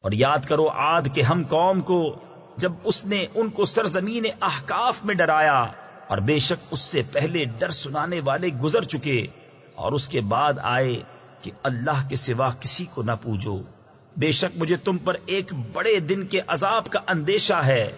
اور یاد کرو آد کے ہم قوم کو جب اس نے ان کو سرزمین احکاف میں ڈرایا اور بے شک اس سے پہلے ڈر سنانے والے گزر چکے اور اس کے بعد آئے کہ اللہ کے سوا کسی کو نہ پوجو۔ بے شک مجھے تم پر ایک بڑے دن کے عذاب کا اندیشہ ہے۔